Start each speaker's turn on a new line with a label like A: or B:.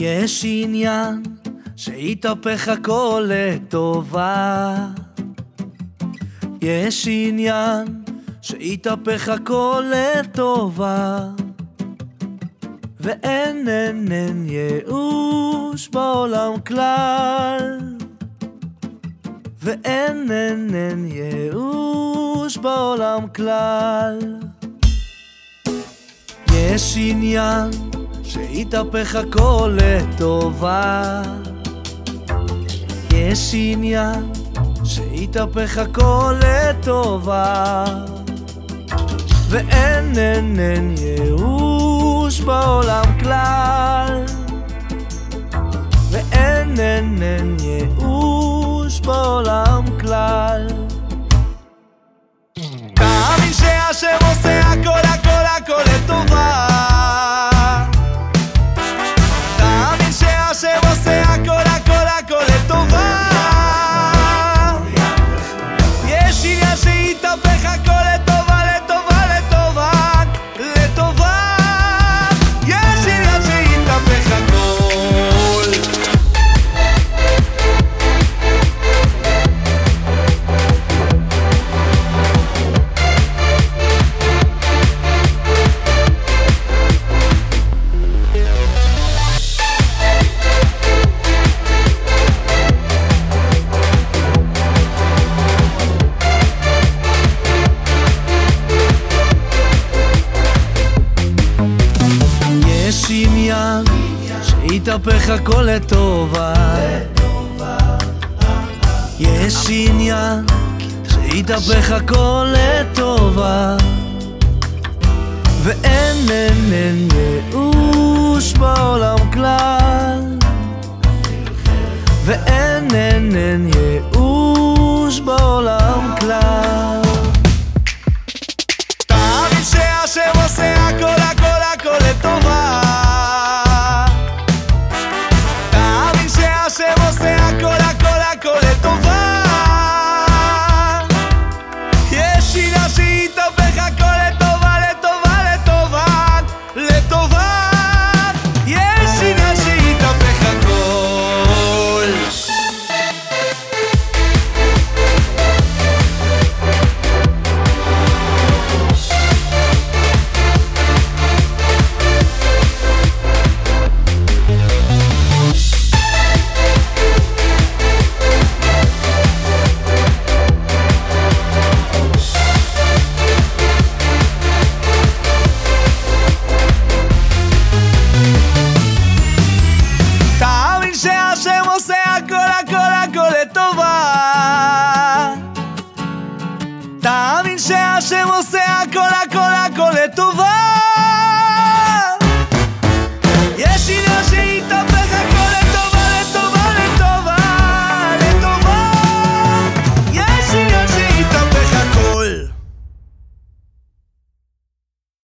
A: יש עניין שהתהפך הכל לטובה. יש עניין שהתהפך הכל לטובה. ואין אין אין ייאוש בעולם כלל. ואין אין אין ייאוש בעולם כלל. יש עניין שהתהפך הכל לטובה. יש עניין שהתהפך הכל לטובה. ואין אין אין ייאוש בעולם כלל. ואין אין אין ייאוש בעולם שהתהפך הכל לטובה. יש עניין שהתהפך הכל לטובה. ואין אין אין ייאוש בעולם כלל. ואין אין אין ייאוש בעולם